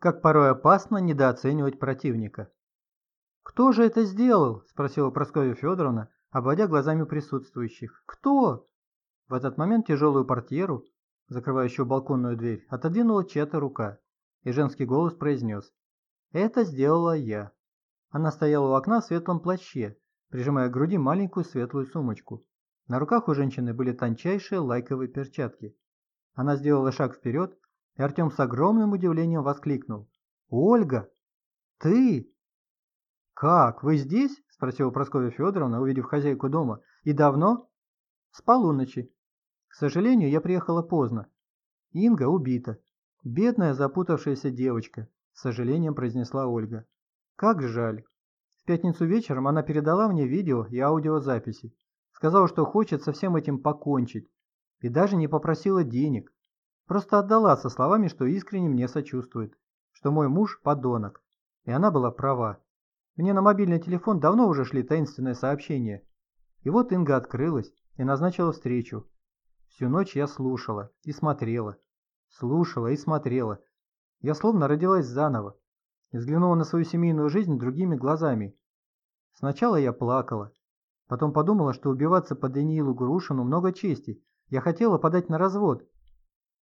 как порой опасно недооценивать противника. «Кто же это сделал?» – спросила Прасковья Федоровна, обводя глазами присутствующих. «Кто?» В этот момент тяжелую портьеру, закрывающую балконную дверь, отодвинула чья-то рука, и женский голос произнес. «Это сделала я». Она стояла у окна в светлом плаще, прижимая к груди маленькую светлую сумочку. На руках у женщины были тончайшие лайковые перчатки. Она сделала шаг вперед, и Артем с огромным удивлением воскликнул. «Ольга! Ты!» «Как, вы здесь?» – спросила Прасковья Федоровна, увидев хозяйку дома. «И давно?» «С полуночи. К сожалению, я приехала поздно. Инга убита. Бедная запутавшаяся девочка», – с сожалением произнесла Ольга. «Как жаль. В пятницу вечером она передала мне видео и аудиозаписи. Сказала, что хочет со всем этим покончить. И даже не попросила денег. Просто отдала со словами, что искренне мне сочувствует, что мой муж – подонок. И она была права. Мне на мобильный телефон давно уже шли таинственные сообщения. И вот Инга открылась и назначила встречу. Всю ночь я слушала и смотрела. Слушала и смотрела. Я словно родилась заново. И взглянула на свою семейную жизнь другими глазами. Сначала я плакала. Потом подумала, что убиваться по Даниилу Грушину много чести. Я хотела подать на развод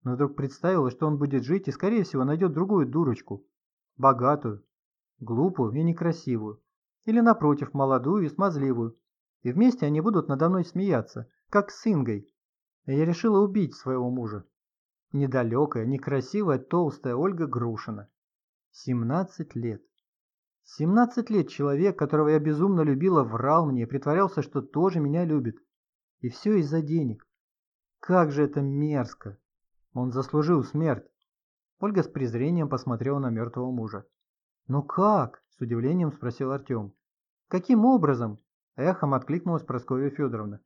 но вдруг представила, что он будет жить и, скорее всего, найдет другую дурочку. Богатую, глупую и некрасивую. Или, напротив, молодую и смазливую. И вместе они будут надо мной смеяться, как с Ингой. И я решила убить своего мужа. Недалекая, некрасивая, толстая Ольга Грушина. 17 лет. 17 лет человек, которого я безумно любила, врал мне и притворялся, что тоже меня любит. И все из-за денег. Как же это мерзко. Он заслужил смерть. Ольга с презрением посмотрела на мертвого мужа. «Ну как?» – с удивлением спросил Артем. «Каким образом?» – эхом откликнулась Прасковья Федоровна.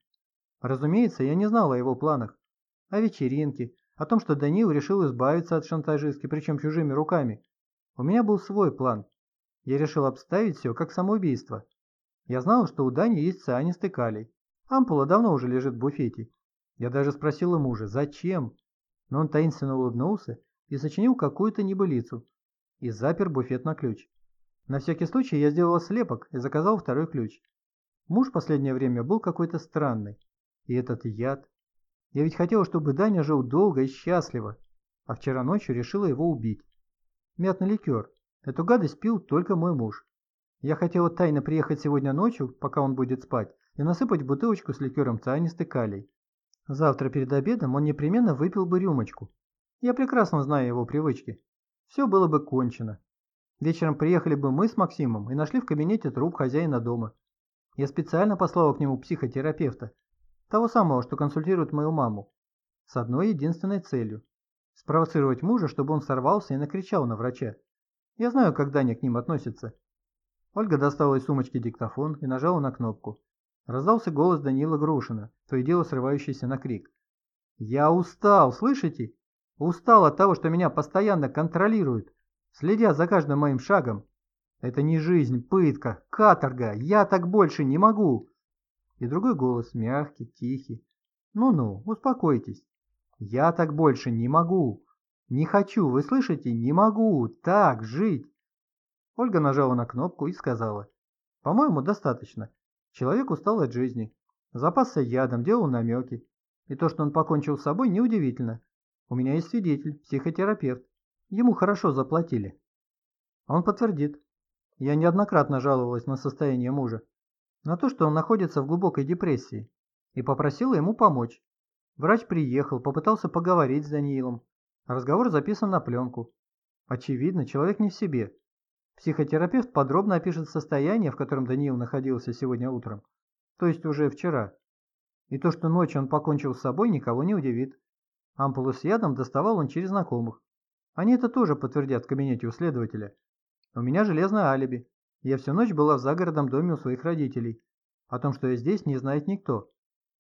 Разумеется, я не знала о его планах. О вечеринке, о том, что Данил решил избавиться от шантажистки, причем чужими руками. У меня был свой план. Я решил обставить все как самоубийство. Я знал, что у Дани есть цианистый калий. Ампула давно уже лежит в буфете. Я даже спросила мужа, зачем? Но он таинственно улыбнулся и сочинил какую-то небылицу и запер буфет на ключ. На всякий случай я сделал слепок и заказал второй ключ. Муж в последнее время был какой-то странный. И этот яд. Я ведь хотела, чтобы Даня жил долго и счастливо, а вчера ночью решила его убить. Мятный ликер. Эту гадость пил только мой муж. Я хотела тайно приехать сегодня ночью, пока он будет спать, и насыпать бутылочку с ликером цианистый калий. Завтра перед обедом он непременно выпил бы рюмочку. Я прекрасно знаю его привычки. Все было бы кончено. Вечером приехали бы мы с Максимом и нашли в кабинете труп хозяина дома. Я специально послала к нему психотерапевта, того самого, что консультирует мою маму, с одной единственной целью – спровоцировать мужа, чтобы он сорвался и накричал на врача. Я знаю, как Даня к ним относится. Ольга достала из сумочки диктофон и нажала на кнопку. Раздался голос Данила Грушина, то и дело срывающийся на крик. «Я устал, слышите? Устал от того, что меня постоянно контролируют, следя за каждым моим шагом. Это не жизнь, пытка, каторга, я так больше не могу!» И другой голос, мягкий, тихий. «Ну-ну, успокойтесь. Я так больше не могу. Не хочу, вы слышите? Не могу так жить!» Ольга нажала на кнопку и сказала. «По-моему, достаточно. Человек устал от жизни, запасся ядом, делал намеки. И то, что он покончил с собой, неудивительно. У меня есть свидетель, психотерапевт. Ему хорошо заплатили. Он подтвердит. Я неоднократно жаловалась на состояние мужа. На то, что он находится в глубокой депрессии. И попросила ему помочь. Врач приехал, попытался поговорить с Даниилом. Разговор записан на пленку. Очевидно, человек не в себе. Психотерапевт подробно опишет состояние, в котором Даниил находился сегодня утром, то есть уже вчера. И то, что ночью он покончил с собой, никого не удивит. Ампулу с ядом доставал он через знакомых. Они это тоже подтвердят в кабинете у следователя. У меня железное алиби. Я всю ночь была в загородном доме у своих родителей. О том, что я здесь, не знает никто.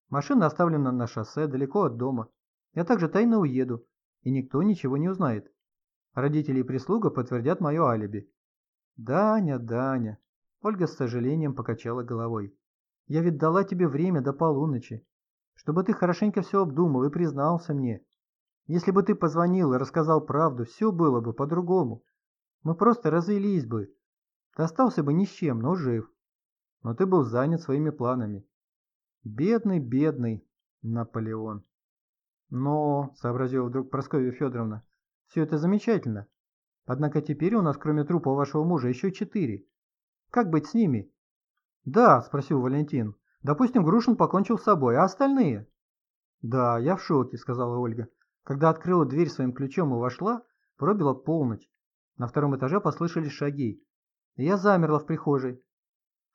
Машина оставлена на шоссе, далеко от дома. Я также тайно уеду, и никто ничего не узнает. Родители и прислуга подтвердят мое алиби. «Даня, Даня!» Ольга с сожалением покачала головой. «Я ведь дала тебе время до полуночи, чтобы ты хорошенько все обдумал и признался мне. Если бы ты позвонил и рассказал правду, все было бы по-другому. Мы просто развелись бы. Ты остался бы ни с чем, но жив. Но ты был занят своими планами. Бедный, бедный Наполеон. Но, сообразила вдруг Прасковья Федоровна, все это замечательно. Однако теперь у нас, кроме трупа вашего мужа, еще четыре. Как быть с ними? Да, спросил Валентин. Допустим, Грушин покончил с собой, а остальные? Да, я в шоке, сказала Ольга. Когда открыла дверь своим ключом и вошла, пробила полночь. На втором этаже послышались шаги. И я замерла в прихожей.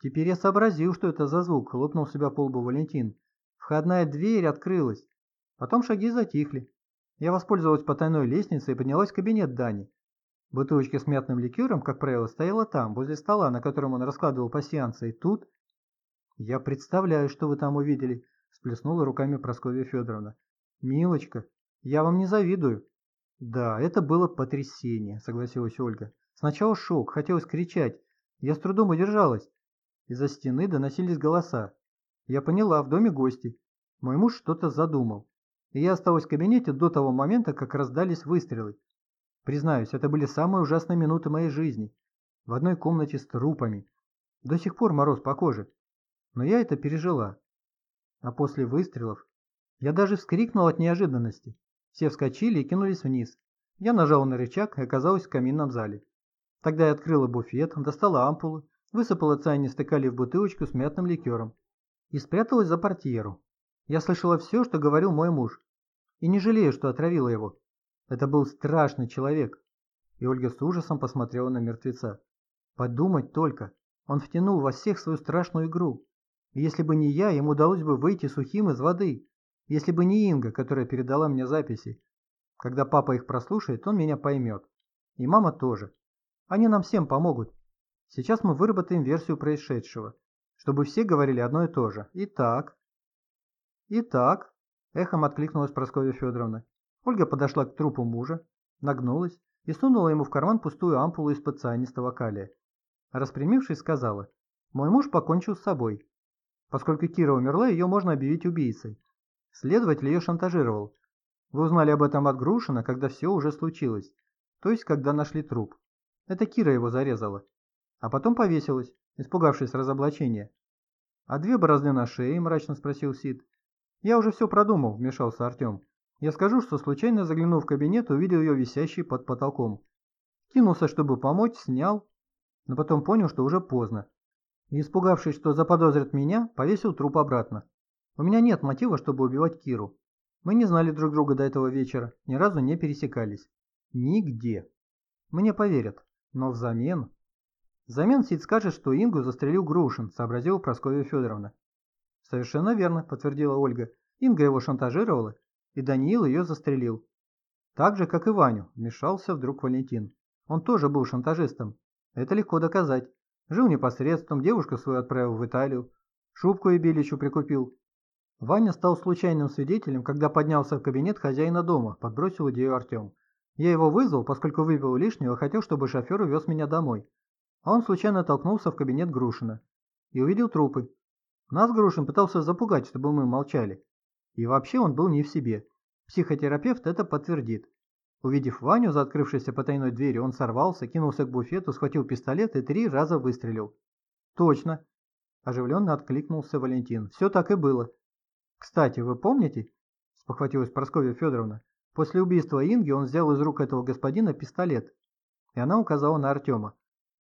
Теперь я сообразил, что это за звук, хлопнул себя по лбу Валентин. Входная дверь открылась. Потом шаги затихли. Я воспользовалась потайной лестницей и поднялась в кабинет Дани. Бутылочка с мятным ликером, как правило, стояла там, возле стола, на котором он раскладывал пассианцы, и тут... «Я представляю, что вы там увидели», – сплеснула руками Прасковья Федоровна. «Милочка, я вам не завидую». «Да, это было потрясение», – согласилась Ольга. «Сначала шок, хотелось кричать. Я с трудом удержалась. Из-за стены доносились голоса. Я поняла, в доме гости. Мой муж что-то задумал. И я осталась в кабинете до того момента, как раздались выстрелы. Признаюсь, это были самые ужасные минуты моей жизни. В одной комнате с трупами. До сих пор мороз по коже. Но я это пережила. А после выстрелов я даже вскрикнул от неожиданности. Все вскочили и кинулись вниз. Я нажал на рычаг и оказалась в каминном зале. Тогда я открыла буфет, достала ампулы, высыпала цианистый калий в бутылочку с мятным ликером и спряталась за портьеру. Я слышала все, что говорил мой муж, и не жалею, что отравила его. Это был страшный человек. И Ольга с ужасом посмотрела на мертвеца. Подумать только, он втянул во всех свою страшную игру. И если бы не я, ему удалось бы выйти сухим из воды. Если бы не Инга, которая передала мне записи. Когда папа их прослушает, он меня поймет. И мама тоже. Они нам всем помогут. Сейчас мы выработаем версию происшедшего, чтобы все говорили одно и то же. Итак... Итак... Эхом откликнулась Прасковья Федоровна. Ольга подошла к трупу мужа, нагнулась и сунула ему в карман пустую ампулу из-под цианистого калия. Распрямившись, сказала, «Мой муж покончил с собой. Поскольку Кира умерла, ее можно объявить убийцей. Следователь ее шантажировал. Вы узнали об этом от Грушина, когда все уже случилось, то есть когда нашли труп. Это Кира его зарезала. А потом повесилась, испугавшись разоблачения. «А две борозды на шее?» – мрачно спросил Сид. «Я уже все продумал», – вмешался Артем. «Я скажу, что случайно заглянув в кабинет, увидел ее висящей под потолком. Кинулся, чтобы помочь, снял, но потом понял, что уже поздно. И, испугавшись, что заподозрят меня, повесил труп обратно. У меня нет мотива, чтобы убивать Киру. Мы не знали друг друга до этого вечера, ни разу не пересекались. Нигде. Мне поверят, но взамен... Взамен Сид скажет, что Ингу застрелил Грушин, сообразила Прасковья Федоровна. Совершенно верно, подтвердила Ольга. Инга его шантажировала, и Даниил ее застрелил. Так же, как и Ваню, вмешался вдруг Валентин. Он тоже был шантажистом. Это легко доказать. Жил непосредством, девушку свою отправил в Италию. Шубку и Биличу прикупил. Ваня стал случайным свидетелем, когда поднялся в кабинет хозяина дома, подбросил идею Артем. Я его вызвал, поскольку выпил лишнего, хотел, чтобы шофер увез меня домой. А он случайно толкнулся в кабинет Грушина и увидел трупы. Нас Грушин пытался запугать, чтобы мы молчали. И вообще он был не в себе. Психотерапевт это подтвердит. Увидев Ваню за открывшейся потайной дверью, он сорвался, кинулся к буфету, схватил пистолет и три раза выстрелил. «Точно!» – оживленно откликнулся Валентин. «Все так и было». «Кстати, вы помните?» – спохватилась Прасковья Федоровна. «После убийства Инги он взял из рук этого господина пистолет». И она указала на Артема.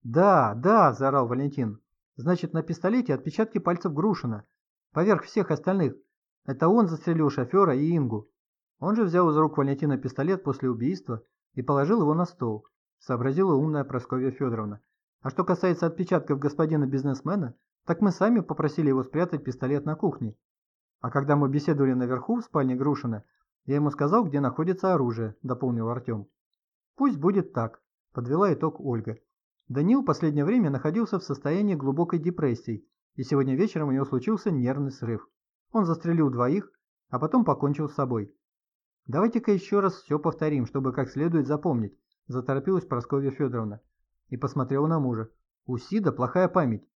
«Да, да!» – заорал Валентин. «Значит, на пистолете отпечатки пальцев Грушина. Поверх всех остальных. Это он застрелил шофера и Ингу. Он же взял из рук Валентина пистолет после убийства и положил его на стол», – сообразила умная Прасковья Федоровна. «А что касается отпечатков господина бизнесмена, так мы сами попросили его спрятать пистолет на кухне. А когда мы беседовали наверху в спальне Грушина, я ему сказал, где находится оружие», – дополнил Артем. «Пусть будет так», – подвела итог Ольга. Данил в последнее время находился в состоянии глубокой депрессии, и сегодня вечером у него случился нервный срыв. Он застрелил двоих, а потом покончил с собой. «Давайте-ка еще раз все повторим, чтобы как следует запомнить», – заторопилась Прасковья Федоровна и посмотрела на мужа. «У Сида плохая память».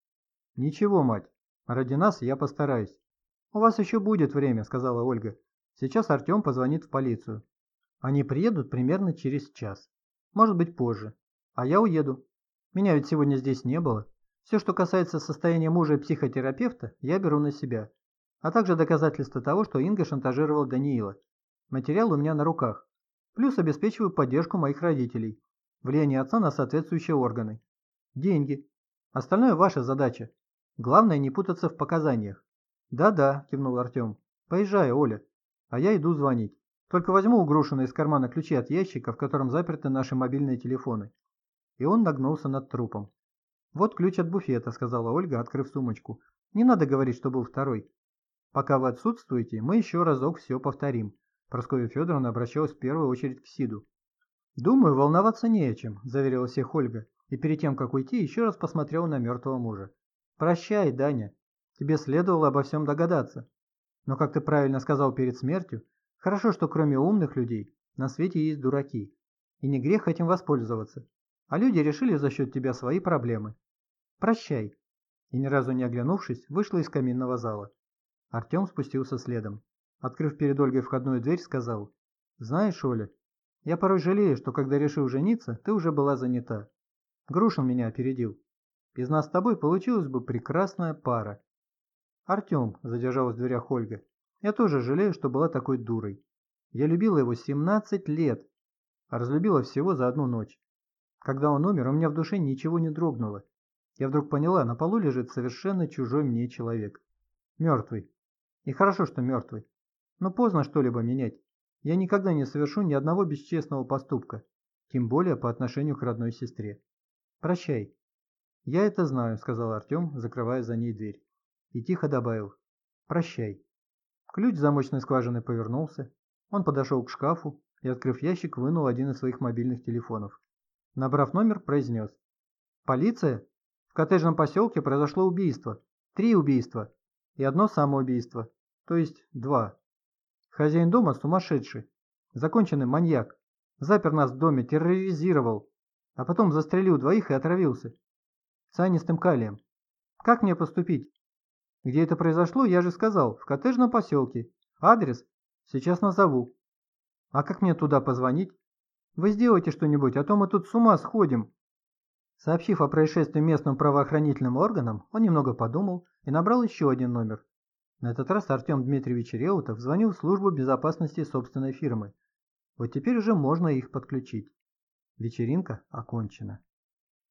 «Ничего, мать, ради нас я постараюсь». «У вас еще будет время», – сказала Ольга. «Сейчас Артем позвонит в полицию. Они приедут примерно через час. Может быть позже. А я уеду. Меня ведь сегодня здесь не было. Все, что касается состояния мужа и психотерапевта, я беру на себя. А также доказательства того, что Инга шантажировала Даниила. Материал у меня на руках. Плюс обеспечиваю поддержку моих родителей. Влияние отца на соответствующие органы. Деньги. Остальное ваша задача. Главное не путаться в показаниях. Да-да, кивнул Артем. Поезжай, Оля. А я иду звонить. Только возьму у Грушина из кармана ключи от ящика, в котором заперты наши мобильные телефоны. И он нагнулся над трупом. «Вот ключ от буфета», — сказала Ольга, открыв сумочку. «Не надо говорить, что был второй. Пока вы отсутствуете, мы еще разок все повторим». Прасковья Федоровна обращалась в первую очередь к Сиду. «Думаю, волноваться не о чем», – заверила всех Ольга, и перед тем, как уйти, еще раз посмотрела на мертвого мужа. «Прощай, Даня. Тебе следовало обо всем догадаться. Но, как ты правильно сказал перед смертью, хорошо, что кроме умных людей на свете есть дураки. И не грех этим воспользоваться. А люди решили за счет тебя свои проблемы. Прощай». И ни разу не оглянувшись, вышла из каминного зала. Артем спустился следом. Открыв перед Ольгой входную дверь, сказал, «Знаешь, Оля, я порой жалею, что когда решил жениться, ты уже была занята. Грушин меня опередил. Из нас с тобой получилась бы прекрасная пара. Артем, задержалась в дверях Ольга, я тоже жалею, что была такой дурой. Я любила его 17 лет, а разлюбила всего за одну ночь. Когда он умер, у меня в душе ничего не дрогнуло. Я вдруг поняла, на полу лежит совершенно чужой мне человек. Мертвый. И хорошо, что мертвый. Но поздно что-либо менять. Я никогда не совершу ни одного бесчестного поступка, тем более по отношению к родной сестре. Прощай. Я это знаю, сказал Артем, закрывая за ней дверь. И тихо добавил. Прощай. Ключ замочной скважины повернулся. Он подошел к шкафу и, открыв ящик, вынул один из своих мобильных телефонов. Набрав номер, произнес. «Полиция? В коттеджном поселке произошло убийство. Три убийства. И одно самоубийство. То есть два. Хозяин дома сумасшедший, законченный маньяк. Запер нас в доме, терроризировал, а потом застрелил двоих и отравился. Цианистым калием. Как мне поступить? Где это произошло, я же сказал, в коттеджном поселке. Адрес? Сейчас назову. А как мне туда позвонить? Вы сделайте что-нибудь, а то мы тут с ума сходим. Сообщив о происшествии местным правоохранительным органам, он немного подумал и набрал еще один номер. На этот раз Артем Дмитриевич Реутов звонил в службу безопасности собственной фирмы. Вот теперь уже можно их подключить. Вечеринка окончена.